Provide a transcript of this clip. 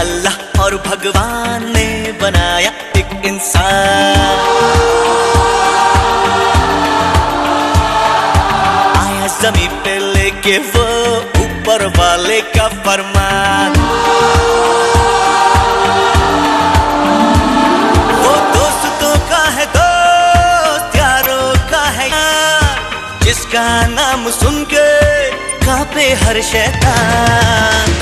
अल्लाह और भगवान ने बनाया एक इंसान। आया जमी पे लेके वो ऊपर वाले का फरमान। वो दोस्तों का है दोस्त, यारों का है यार, जिसका नाम सुन के कांपे हर शैतान।